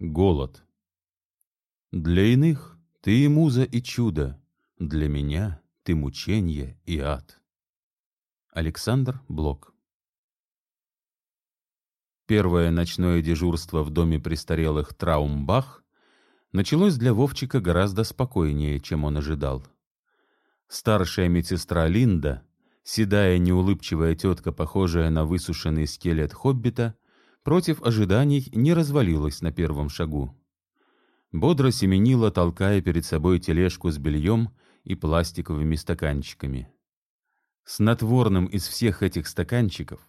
Голод. Для иных ты и муза, и чудо, для меня ты мученье и ад. Александр Блок Первое ночное дежурство в доме престарелых Траумбах началось для Вовчика гораздо спокойнее, чем он ожидал. Старшая медсестра Линда, седая неулыбчивая тетка, похожая на высушенный скелет хоббита, против ожиданий не развалилась на первом шагу. Бодро семенила, толкая перед собой тележку с бельем и пластиковыми стаканчиками. Снотворным из всех этих стаканчиков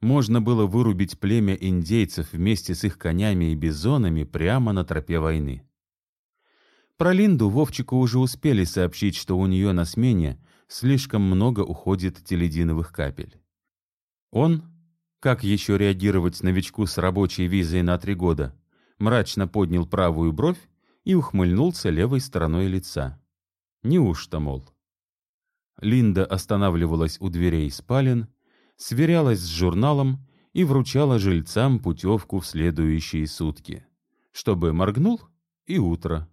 можно было вырубить племя индейцев вместе с их конями и бизонами прямо на тропе войны. Про Линду Вовчику уже успели сообщить, что у нее на смене слишком много уходит телединовых капель. Он, как еще реагировать новичку с рабочей визой на три года? Мрачно поднял правую бровь и ухмыльнулся левой стороной лица. Неужто, мол? Линда останавливалась у дверей спален, сверялась с журналом и вручала жильцам путевку в следующие сутки, чтобы моргнул и утро.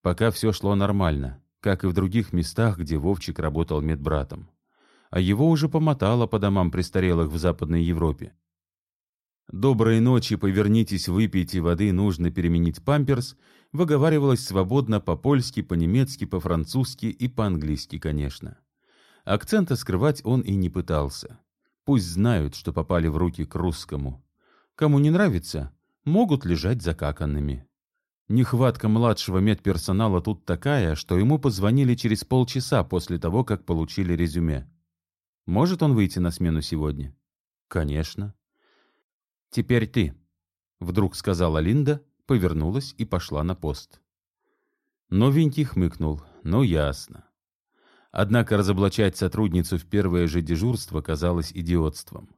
Пока все шло нормально, как и в других местах, где Вовчик работал медбратом а его уже помотало по домам престарелых в Западной Европе. «Доброй ночи, повернитесь, выпейте воды, нужно переменить памперс», выговаривалось свободно по-польски, по-немецки, по-французски и по-английски, конечно. Акцента скрывать он и не пытался. Пусть знают, что попали в руки к русскому. Кому не нравится, могут лежать закаканными. Нехватка младшего медперсонала тут такая, что ему позвонили через полчаса после того, как получили резюме. Может он выйти на смену сегодня? Конечно. Теперь ты, вдруг сказала Линда, повернулась и пошла на пост. Новенький хмыкнул. Ну, ясно. Однако разоблачать сотрудницу в первое же дежурство казалось идиотством.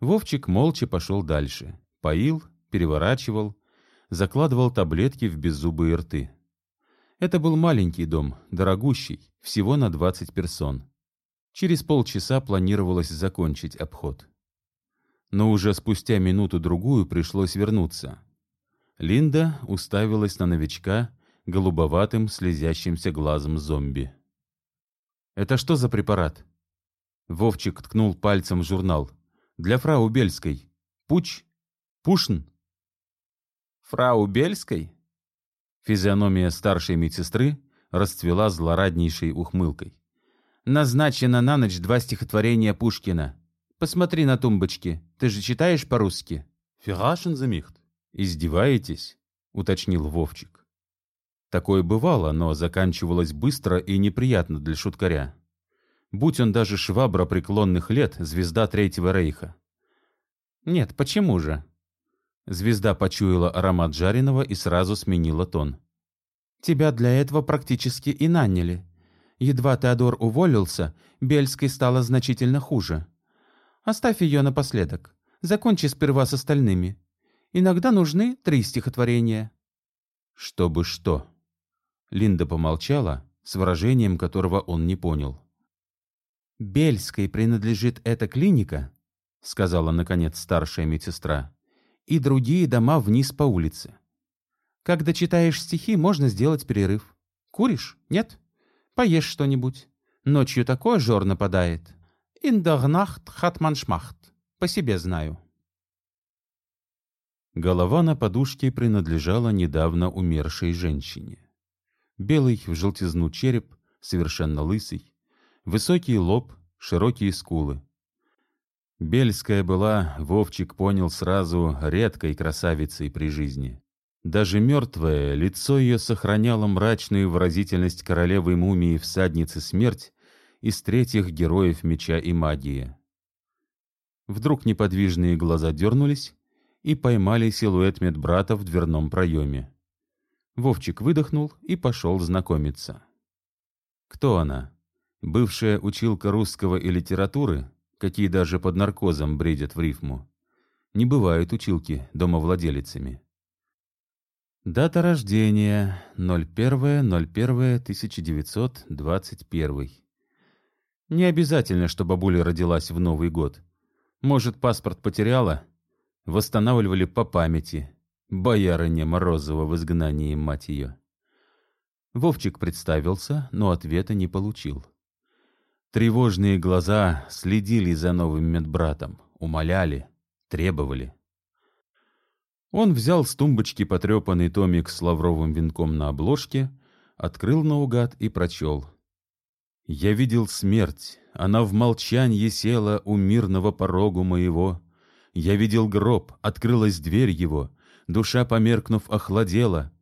Вовчик молча пошел дальше. Поил, переворачивал, закладывал таблетки в беззубые рты. Это был маленький дом, дорогущий, всего на двадцать персон. Через полчаса планировалось закончить обход. Но уже спустя минуту-другую пришлось вернуться. Линда уставилась на новичка голубоватым слезящимся глазом зомби. «Это что за препарат?» Вовчик ткнул пальцем в журнал. «Для фрау Бельской. Пуч? Пушн?» «Фрау Бельской?» Физиономия старшей медсестры расцвела злораднейшей ухмылкой. Назначено на ночь два стихотворения Пушкина. Посмотри на тумбочке. Ты же читаешь по-русски? Фигашен замихт. Издеваетесь? Уточнил Вовчик. Такое бывало, но заканчивалось быстро и неприятно для шуткаря. Будь он даже швабра преклонных лет, звезда Третьего Рейха. Нет, почему же? Звезда почуяла аромат жареного и сразу сменила тон. Тебя для этого практически и наняли. Едва Теодор уволился, Бельской стало значительно хуже. Оставь ее напоследок. Закончи сперва с остальными. Иногда нужны три стихотворения. Чтобы что? Линда помолчала, с выражением которого он не понял. «Бельской принадлежит эта клиника», — сказала, наконец, старшая медсестра, «и другие дома вниз по улице. Когда читаешь стихи, можно сделать перерыв. Куришь? Нет?» Поешь что-нибудь. Ночью такой жор нападает. Индагнахт хатманшмахт. По себе знаю. Голова на подушке принадлежала недавно умершей женщине. Белый в желтизну череп, совершенно лысый, высокий лоб, широкие скулы. Бельская была, Вовчик понял сразу, редкой красавицей при жизни. Даже мертвое лицо ее сохраняло мрачную выразительность королевы мумии всадницы смерть из третьих героев меча и магии. Вдруг неподвижные глаза дернулись и поймали силуэт медбрата в дверном проеме. Вовчик выдохнул и пошел знакомиться. Кто она? Бывшая училка русского и литературы, какие даже под наркозом бредят в рифму. Не бывают училки домовладелицами. Дата рождения 01.01.1921. Не обязательно, что бабуля родилась в Новый год. Может, паспорт потеряла? Восстанавливали по памяти. Боярыня Морозова в изгнании, мать ее. Вовчик представился, но ответа не получил. Тревожные глаза следили за новым медбратом, умоляли, требовали. Он взял с тумбочки потрепанный томик с лавровым венком на обложке, открыл наугад и прочел. «Я видел смерть, она в молчанье села у мирного порогу моего. Я видел гроб, открылась дверь его, душа, померкнув, охладела».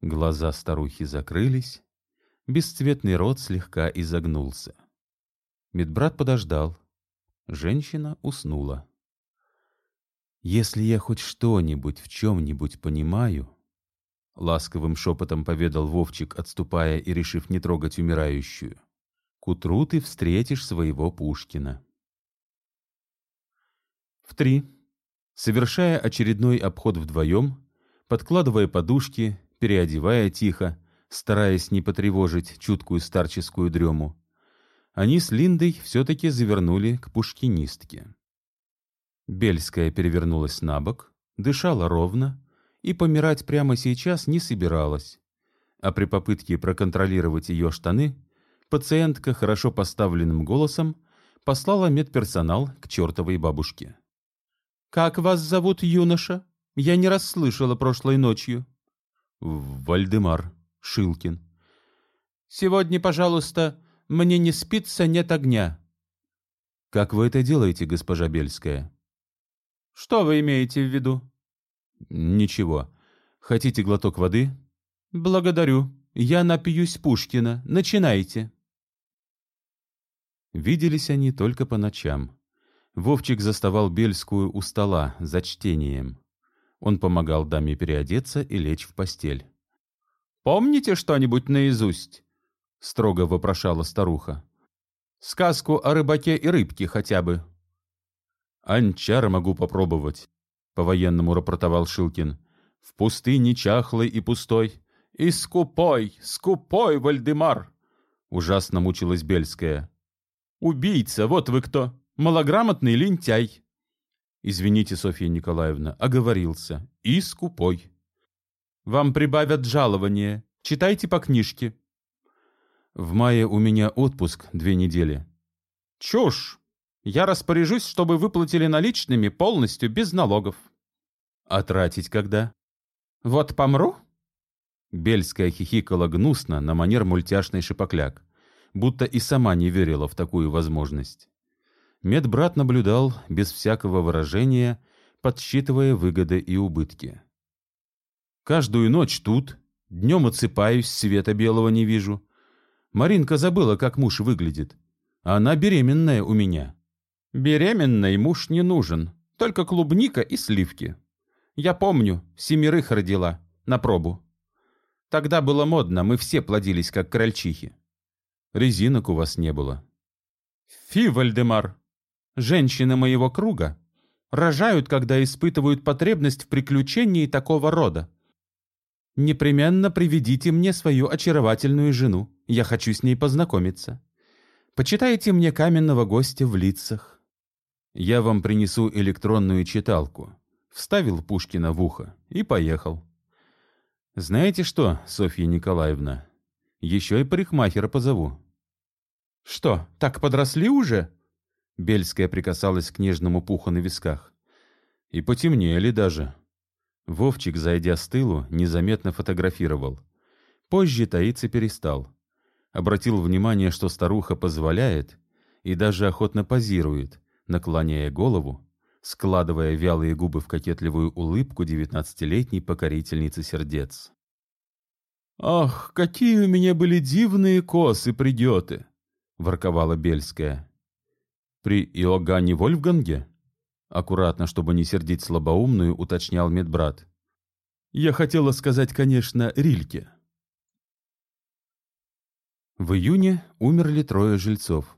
Глаза старухи закрылись, бесцветный рот слегка изогнулся. Медбрат подождал. Женщина уснула. «Если я хоть что-нибудь в чем-нибудь понимаю...» Ласковым шепотом поведал Вовчик, отступая и решив не трогать умирающую. «К утру ты встретишь своего Пушкина». В три, совершая очередной обход вдвоем, подкладывая подушки, переодевая тихо, стараясь не потревожить чуткую старческую дрему, они с Линдой все-таки завернули к пушкинистке. Бельская перевернулась на бок, дышала ровно и помирать прямо сейчас не собиралась. А при попытке проконтролировать ее штаны, пациентка хорошо поставленным голосом послала медперсонал к чертовой бабушке. «Как вас зовут, юноша? Я не расслышала прошлой ночью». «Вальдемар Шилкин». «Сегодня, пожалуйста, мне не спится, нет огня». «Как вы это делаете, госпожа Бельская?» Что вы имеете в виду? Ничего. Хотите глоток воды? Благодарю. Я напьюсь Пушкина. Начинайте. Виделись они только по ночам. Вовчик заставал Бельскую у стола за чтением. Он помогал даме переодеться и лечь в постель. «Помните что-нибудь наизусть?» — строго вопрошала старуха. «Сказку о рыбаке и рыбке хотя бы». «Анчара могу попробовать», — по-военному рапортовал Шилкин. «В пустыне чахлой и пустой». «И скупой, скупой, Вальдемар!» — ужасно мучилась Бельская. «Убийца, вот вы кто! Малограмотный лентяй!» «Извините, Софья Николаевна, оговорился. И скупой». «Вам прибавят жалование. Читайте по книжке». «В мае у меня отпуск две недели». «Чушь! Я распоряжусь, чтобы выплатили наличными полностью, без налогов. А тратить когда? Вот помру? Бельская хихикала гнусно на манер мультяшный шипокляк, будто и сама не верила в такую возможность. Медбрат наблюдал без всякого выражения, подсчитывая выгоды и убытки. «Каждую ночь тут, днем отсыпаюсь, света белого не вижу. Маринка забыла, как муж выглядит. Она беременная у меня. Беременной муж не нужен, только клубника и сливки. Я помню, семерых родила, на пробу. Тогда было модно, мы все плодились, как крольчихи. Резинок у вас не было. Фи, Вальдемар! Женщины моего круга рожают, когда испытывают потребность в приключении такого рода. Непременно приведите мне свою очаровательную жену. Я хочу с ней познакомиться. Почитайте мне каменного гостя в лицах. Я вам принесу электронную читалку. Вставил Пушкина в ухо и поехал. Знаете что, Софья Николаевна, еще и парикмахера позову. Что, так подросли уже? Бельская прикасалась к нежному пуху на висках. И потемнели даже. Вовчик, зайдя с тылу, незаметно фотографировал. Позже таиться перестал. Обратил внимание, что старуха позволяет и даже охотно позирует, наклоняя голову, складывая вялые губы в кокетливую улыбку девятнадцатилетней покорительницы сердец. «Ах, какие у меня были дивные косы придеты!» — ворковала Бельская. «При Иоганне Вольфганге?» Аккуратно, чтобы не сердить слабоумную, уточнял медбрат. «Я хотела сказать, конечно, Рильке». В июне умерли трое жильцов.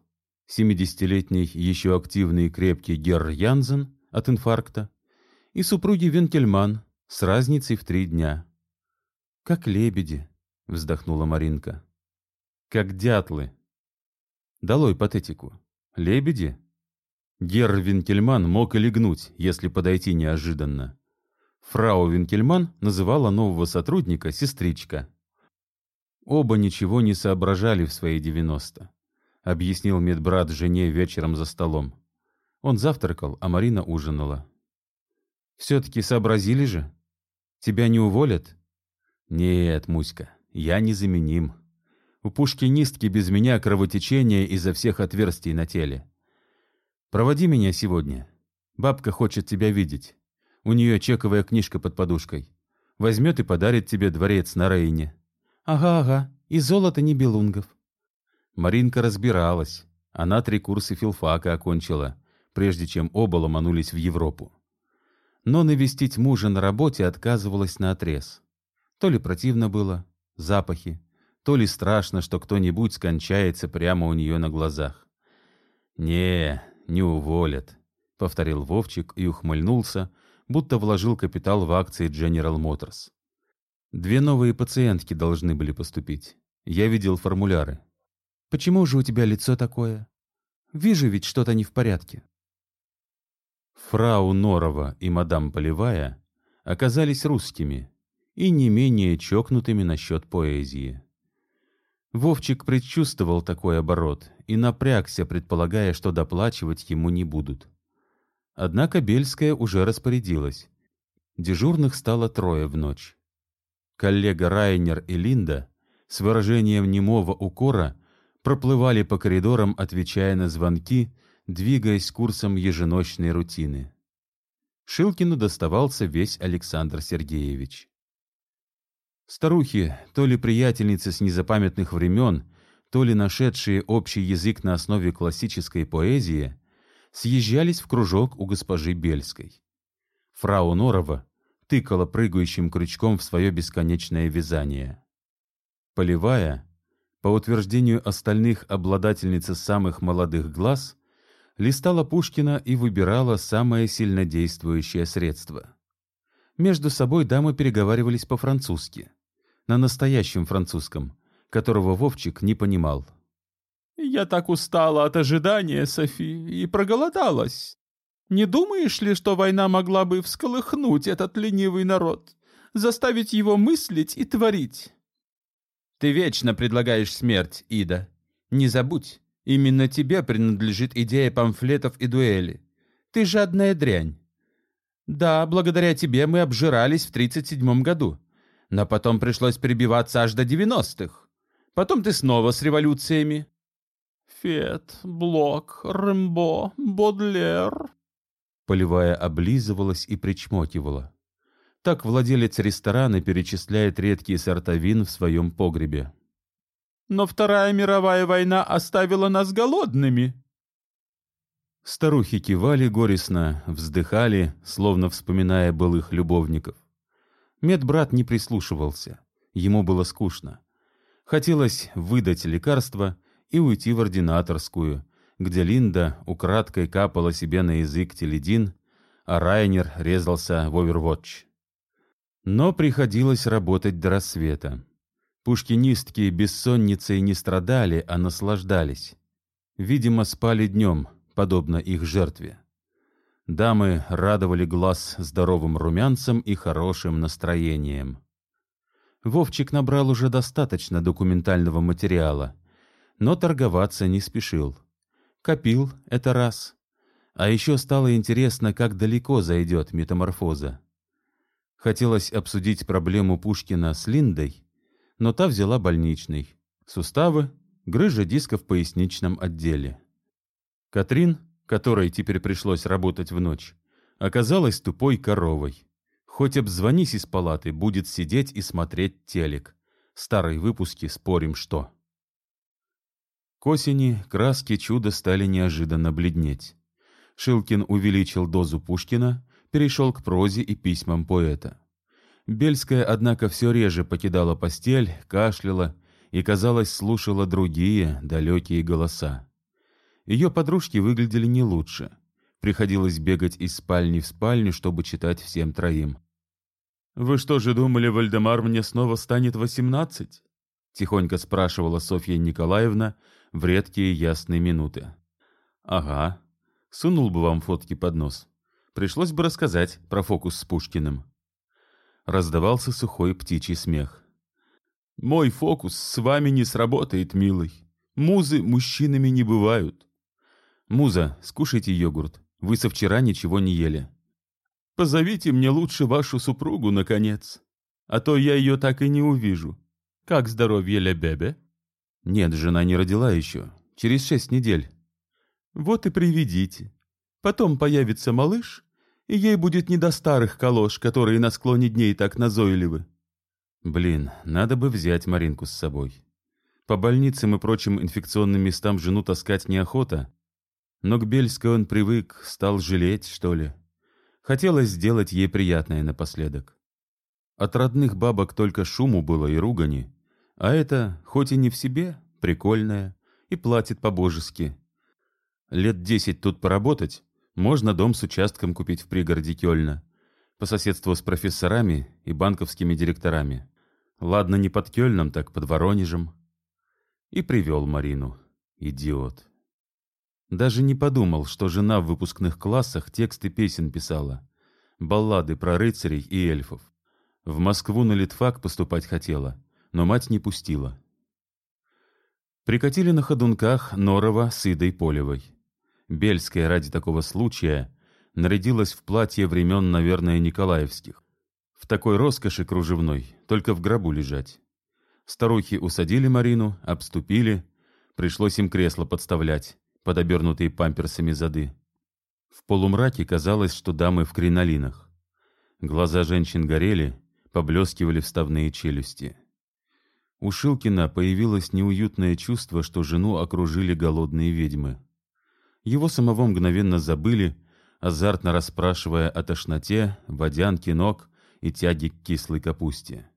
70-летний еще активный и крепкий Герр Янзен от инфаркта и супруги Венкельман с разницей в три дня. «Как лебеди», — вздохнула Маринка. «Как дятлы». Долой патетику. Лебеди? Герр Винкельман мог и легнуть, если подойти неожиданно. Фрау Винкельман называла нового сотрудника «сестричка». Оба ничего не соображали в свои девяносто, объяснил медбрат жене вечером за столом. Он завтракал, а Марина ужинала. «Все-таки сообразили же? Тебя не уволят?» «Нет, Муська, я незаменим. У пушкинистки без меня кровотечение изо всех отверстий на теле. Проводи меня сегодня. Бабка хочет тебя видеть. У нее чековая книжка под подушкой. Возьмет и подарит тебе дворец на Рейне. Ага, ага, и золото не белунгов. Маринка разбиралась. Она три курса филфака окончила, прежде чем оба ломанулись в Европу. Но навестить мужа на работе отказывалась наотрез. То ли противно было, запахи, то ли страшно, что кто-нибудь скончается прямо у нее на глазах. «Не, не уволят», — повторил Вовчик и ухмыльнулся, будто вложил капитал в акции General Motors. Две новые пациентки должны были поступить. Я видел формуляры. «Почему же у тебя лицо такое? Вижу ведь что-то не в порядке». Фрау Норова и мадам Полевая оказались русскими и не менее чокнутыми насчет поэзии. Вовчик предчувствовал такой оборот и напрягся, предполагая, что доплачивать ему не будут. Однако Бельская уже распорядилась. Дежурных стало трое в ночь. Коллега Райнер и Линда с выражением немого укора проплывали по коридорам, отвечая на звонки, двигаясь курсом еженочной рутины. Шилкину доставался весь Александр Сергеевич. Старухи, то ли приятельницы с незапамятных времен, то ли нашедшие общий язык на основе классической поэзии, съезжались в кружок у госпожи Бельской. Фрау Норова тыкала прыгающим крючком в свое бесконечное вязание. Полевая, по утверждению остальных обладательницы самых молодых глаз, листала Пушкина и выбирала самое сильнодействующее средство. Между собой дамы переговаривались по-французски, на настоящем французском, которого Вовчик не понимал. Я так устала от ожидания, Софи, и проголодалась. Не думаешь ли, что война могла бы всколыхнуть этот ленивый народ, заставить его мыслить и творить? Ты вечно предлагаешь смерть, Ида. Не забудь, именно тебе принадлежит идея памфлетов и дуэли. Ты жадная дрянь. Да, благодаря тебе мы обжирались в 37 году, но потом пришлось перебиваться аж до 90-х. Потом ты снова с революциями. Фет, Блок, Рэмбо, Бодлер. Полевая облизывалась и причмокивала. Так владелец ресторана перечисляет редкие сорта вин в своем погребе. Но Вторая мировая война оставила нас голодными. Старухи кивали горестно, вздыхали, словно вспоминая былых любовников. Медбрат не прислушивался. Ему было скучно. Хотелось выдать лекарство и уйти в ординаторскую, где Линда украдкой капала себе на язык теледин, а Райнер резался в Overwatch. Но приходилось работать до рассвета. Пушкинистки бессонницей не страдали, а наслаждались. Видимо, спали днем, подобно их жертве. Дамы радовали глаз здоровым румянцем и хорошим настроением. Вовчик набрал уже достаточно документального материала — но торговаться не спешил. Копил — это раз. А еще стало интересно, как далеко зайдет метаморфоза. Хотелось обсудить проблему Пушкина с Линдой, но та взяла больничный. Суставы, грыжа диска в поясничном отделе. Катрин, которой теперь пришлось работать в ночь, оказалась тупой коровой. Хоть обзвонись из палаты, будет сидеть и смотреть телек. Старые выпуски спорим что. К осени краски чуда стали неожиданно бледнеть. Шилкин увеличил дозу Пушкина, перешел к прозе и письмам поэта. Бельская, однако, все реже покидала постель, кашляла и, казалось, слушала другие, далекие голоса. Ее подружки выглядели не лучше. Приходилось бегать из спальни в спальню, чтобы читать всем троим. «Вы что же думали, Вальдемар мне снова станет восемнадцать?» — тихонько спрашивала Софья Николаевна, в редкие ясные минуты. Ага, сунул бы вам фотки под нос. Пришлось бы рассказать про фокус с Пушкиным. Раздавался сухой птичий смех. «Мой фокус с вами не сработает, милый. Музы мужчинами не бывают». «Муза, скушайте йогурт. Вы со вчера ничего не ели». «Позовите мне лучше вашу супругу, наконец. А то я ее так и не увижу. Как здоровье Лебебе?» «Нет, жена не родила еще. Через шесть недель». «Вот и приведите. Потом появится малыш, и ей будет не до старых колош, которые на склоне дней так назойливы». «Блин, надо бы взять Маринку с собой. По больницам и прочим инфекционным местам жену таскать неохота, но к Бельской он привык, стал жалеть, что ли. Хотелось сделать ей приятное напоследок. От родных бабок только шуму было и ругани, а это, хоть и не в себе, прикольная, и платит по-божески. Лет десять тут поработать, можно дом с участком купить в пригороде Кёльна, по соседству с профессорами и банковскими директорами. Ладно, не под Кёльном, так под Воронежем. И привел Марину. Идиот. Даже не подумал, что жена в выпускных классах тексты песен писала. Баллады про рыцарей и эльфов. В Москву на Литфак поступать хотела, но мать не пустила. Прикатили на ходунках Норова с Идой Полевой. Бельская ради такого случая нарядилась в платье времен, наверное, Николаевских. В такой роскоши кружевной, только в гробу лежать. Старухи усадили Марину, обступили, пришлось им кресло подставлять под обернутые памперсами зады. В полумраке казалось, что дамы в кринолинах. Глаза женщин горели, поблескивали вставные челюсти. У Шилкина появилось неуютное чувство, что жену окружили голодные ведьмы. Его самого мгновенно забыли, азартно расспрашивая о тошноте, водянке ног и тяге к кислой капусте.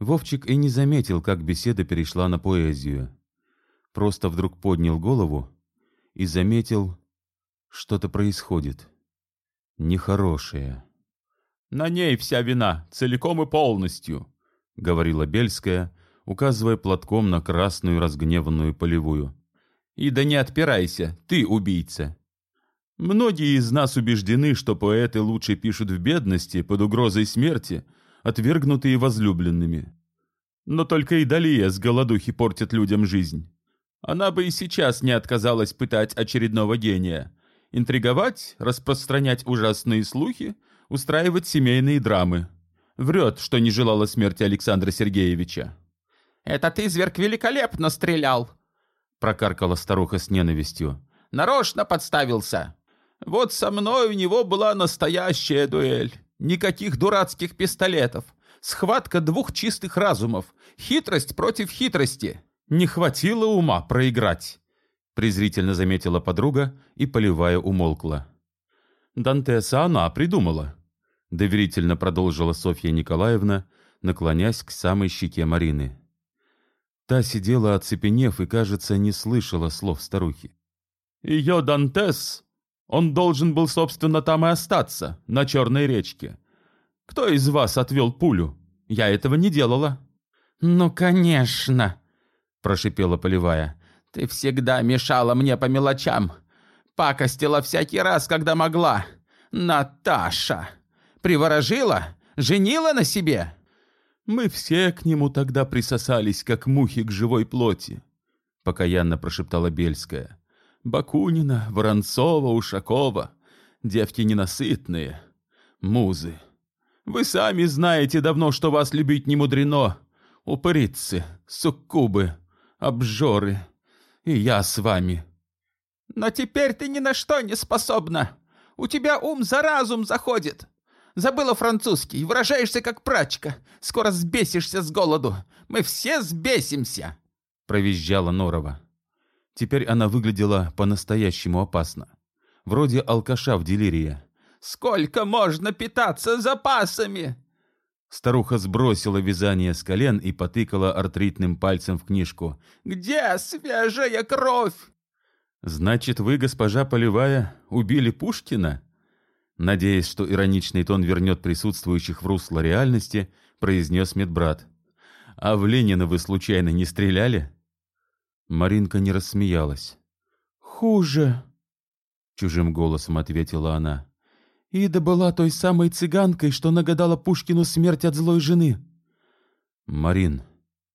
Вовчик и не заметил, как беседа перешла на поэзию. Просто вдруг поднял голову и заметил, что-то происходит. Нехорошее. «На ней вся вина, целиком и полностью», — говорила Бельская, указывая платком на красную разгневанную полевую. «И да не отпирайся, ты убийца». Многие из нас убеждены, что поэты лучше пишут в бедности, под угрозой смерти, отвергнутые возлюбленными. Но только и Далия с голодухи портит людям жизнь. Она бы и сейчас не отказалась пытать очередного гения. Интриговать, распространять ужасные слухи, устраивать семейные драмы. Врет, что не желала смерти Александра Сергеевича. «Этот изверг великолепно стрелял!» Прокаркала старуха с ненавистью. «Нарочно подставился!» «Вот со мной у него была настоящая дуэль. Никаких дурацких пистолетов. Схватка двух чистых разумов. Хитрость против хитрости. Не хватило ума проиграть, презрительно заметила подруга и поливая умолкла. Дантеса она придумала, доверительно продолжила Софья Николаевна, наклонясь к самой щеке Марины. Та сидела оцепенев и, кажется, не слышала слов старухи. Ее Дантес, он должен был, собственно, там и остаться, на Черной речке. Кто из вас отвел пулю? Я этого не делала. Ну, конечно, — прошипела Полевая. «Ты всегда мешала мне по мелочам. Пакостила всякий раз, когда могла. Наташа! Приворожила? Женила на себе?» «Мы все к нему тогда присосались, как мухи к живой плоти», — покаянно прошептала Бельская. «Бакунина, Воронцова, Ушакова. Девки ненасытные. Музы. Вы сами знаете давно, что вас любить не мудрено. Упырицы, суккубы, обжоры. И я с вами. Но теперь ты ни на что не способна. У тебя ум за разум заходит. Забыла французский, выражаешься как прачка. Скоро сбесишься с голоду. Мы все сбесимся. Провизжала Норова. Теперь она выглядела по-настоящему опасно. Вроде алкаша в делирии. «Сколько можно питаться запасами?» Старуха сбросила вязание с колен и потыкала артритным пальцем в книжку. «Где свежая кровь?» «Значит, вы, госпожа Полевая, убили Пушкина?» Надеясь, что ироничный тон вернет присутствующих в русло реальности, произнес медбрат. «А в Ленина вы случайно не стреляли?» Маринка не рассмеялась. «Хуже», — чужим голосом ответила она. Ида была той самой цыганкой, что нагадала Пушкину смерть от злой жены. «Марин,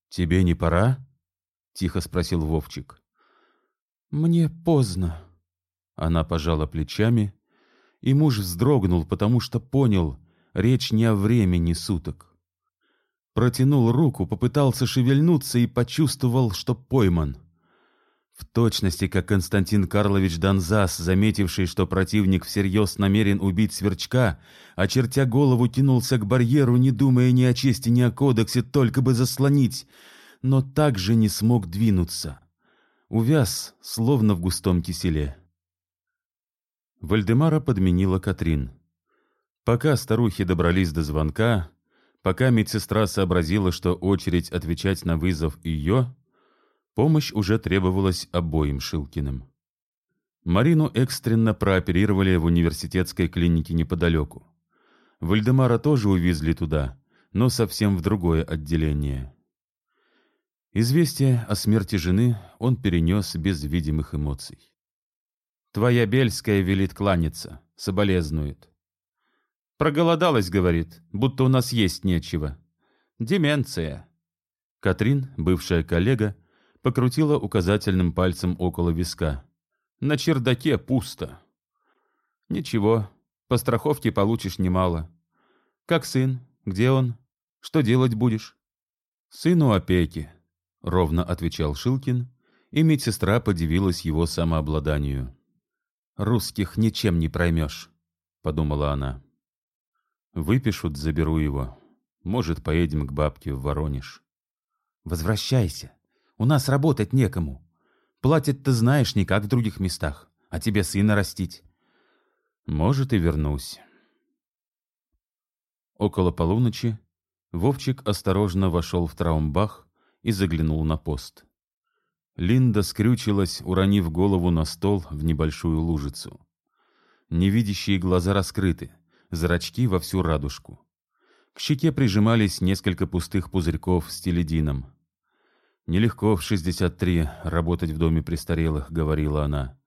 тебе не пора?» — тихо спросил Вовчик. «Мне поздно». Она пожала плечами, и муж вздрогнул, потому что понял, речь не о времени суток. Протянул руку, попытался шевельнуться и почувствовал, что пойман. В точности, как Константин Карлович Донзас, заметивший, что противник всерьез намерен убить сверчка, очертя голову, тянулся к барьеру, не думая ни о чести, ни о кодексе, только бы заслонить, но также не смог двинуться. Увяз, словно в густом киселе. Вальдемара подменила Катрин. Пока старухи добрались до звонка, пока медсестра сообразила, что очередь отвечать на вызов ее, Помощь уже требовалась обоим Шилкиным. Марину экстренно прооперировали в университетской клинике неподалеку. Вальдемара тоже увезли туда, но совсем в другое отделение. Известие о смерти жены он перенес без видимых эмоций. «Твоя Бельская велит кланяться, соболезнует». «Проголодалась, — говорит, — будто у нас есть нечего. Деменция». Катрин, бывшая коллега, покрутила указательным пальцем около виска. На чердаке пусто. Ничего, по страховке получишь немало. Как сын? Где он? Что делать будешь? Сыну опеки, ровно отвечал Шилкин, и медсестра подивилась его самообладанию. Русских ничем не проймешь, подумала она. Выпишут, заберу его. Может, поедем к бабке в Воронеж. Возвращайся, у нас работать некому. Платят ты знаешь не как в других местах, а тебе сына растить. Может, и вернусь. Около полуночи Вовчик осторожно вошел в траумбах и заглянул на пост. Линда скрючилась, уронив голову на стол в небольшую лужицу. Невидящие глаза раскрыты, зрачки во всю радужку. К щеке прижимались несколько пустых пузырьков с теледином. «Нелегко в 63 работать в доме престарелых», — говорила она.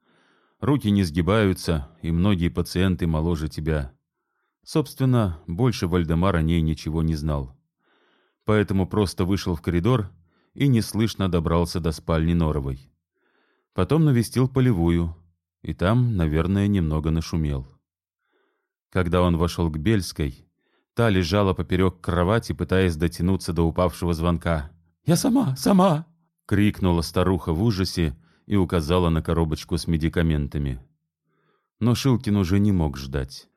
«Руки не сгибаются, и многие пациенты моложе тебя». Собственно, больше Вальдемар о ней ничего не знал. Поэтому просто вышел в коридор и неслышно добрался до спальни Норовой. Потом навестил полевую, и там, наверное, немного нашумел. Когда он вошел к Бельской, та лежала поперек кровати, пытаясь дотянуться до упавшего звонка. «Я сама, сама!» — крикнула старуха в ужасе и указала на коробочку с медикаментами. Но Шилкин уже не мог ждать.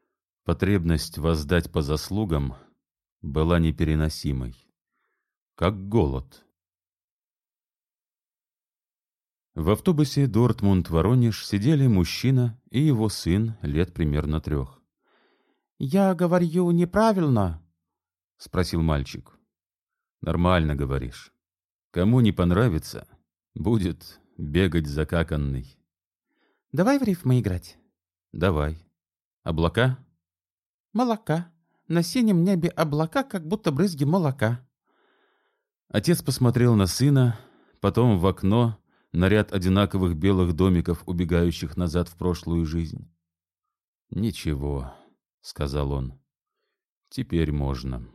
Потребность воздать по заслугам была непереносимой. Как голод. В автобусе Дортмунд-Воронеж сидели мужчина и его сын лет примерно трех. «Я говорю неправильно?» — спросил мальчик. «Нормально говоришь. Кому не понравится, будет бегать закаканный. Давай в рифмы играть. Давай. Облака? Молока. На синем небе облака, как будто брызги молока. Отец посмотрел на сына, потом в окно, на ряд одинаковых белых домиков, убегающих назад в прошлую жизнь. «Ничего», — сказал он, — «теперь можно».